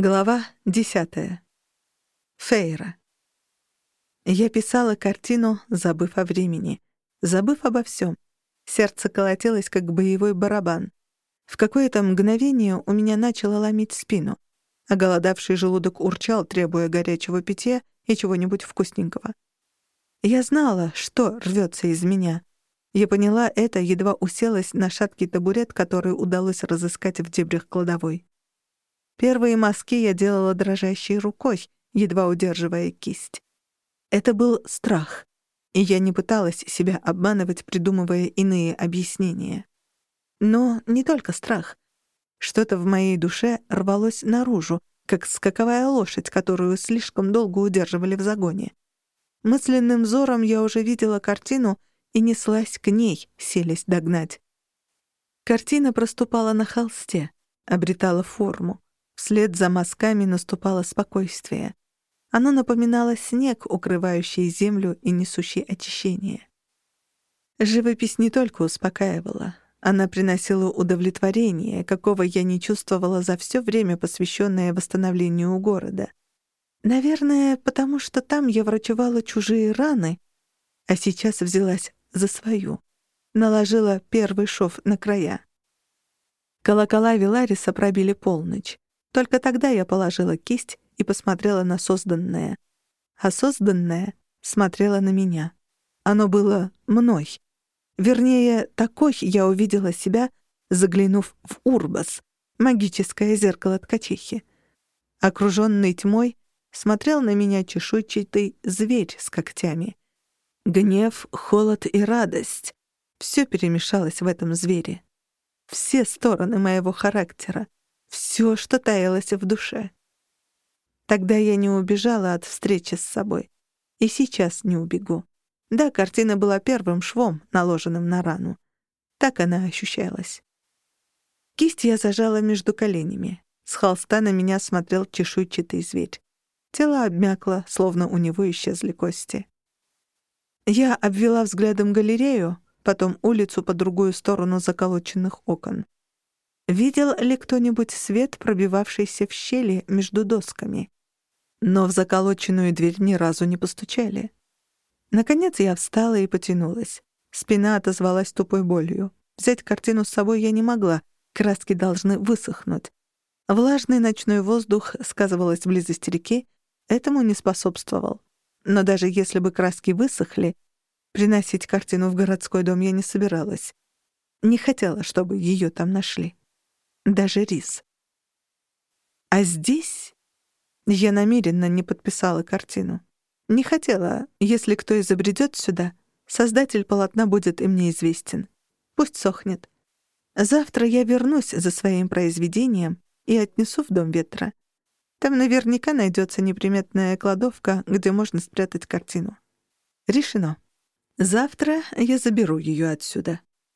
Глава десятая. Фейра. Я писала картину, забыв о времени, забыв обо всем. Сердце колотилось, как боевой барабан. В какое-то мгновение у меня начало ломить спину, а голодавший желудок урчал, требуя горячего питья и чего-нибудь вкусненького. Я знала, что рвется из меня. Я поняла это, едва уселась на шаткий табурет, который удалось разыскать в дебрях кладовой. Первые мазки я делала дрожащей рукой, едва удерживая кисть. Это был страх, и я не пыталась себя обманывать, придумывая иные объяснения. Но не только страх. Что-то в моей душе рвалось наружу, как скаковая лошадь, которую слишком долго удерживали в загоне. Мысленным взором я уже видела картину и неслась к ней, селись догнать. Картина проступала на холсте, обретала форму. Вслед за мазками наступало спокойствие. Оно напоминало снег, укрывающий землю и несущий очищение. Живопись не только успокаивала, она приносила удовлетворение, какого я не чувствовала за все время, посвященное восстановлению города. Наверное, потому что там я врачевала чужие раны, а сейчас взялась за свою. Наложила первый шов на края. Колокола Вилариса пробили полночь. Только тогда я положила кисть и посмотрела на созданное. А созданное смотрело на меня. Оно было мной. Вернее, такой я увидела себя, заглянув в Урбас, магическое зеркало ткачихи. Окруженный тьмой, смотрел на меня чешуйчатый зверь с когтями. Гнев, холод и радость — все перемешалось в этом звере. Все стороны моего характера, все, что таялось в душе. Тогда я не убежала от встречи с собой. И сейчас не убегу. Да, картина была первым швом, наложенным на рану. Так она ощущалась. Кисть я зажала между коленями. С холста на меня смотрел чешуйчатый зверь. Тело обмякло, словно у него исчезли кости. Я обвела взглядом галерею, потом улицу по другую сторону заколоченных окон. Видел ли кто-нибудь свет, пробивавшийся в щели между досками? Но в заколоченную дверь ни разу не постучали. Наконец я встала и потянулась. Спина отозвалась тупой болью. Взять картину с собой я не могла, краски должны высохнуть. Влажный ночной воздух, сказывалось близости реки, этому не способствовал. Но даже если бы краски высохли, приносить картину в городской дом я не собиралась. Не хотела, чтобы ее там нашли даже рис. А здесь я намеренно не подписала картину. Не хотела, если кто изобретет сюда, создатель полотна будет им неизвестен. Пусть сохнет. Завтра я вернусь за своим произведением и отнесу в Дом ветра. Там наверняка найдется неприметная кладовка, где можно спрятать картину. Решено. Завтра я заберу ее отсюда.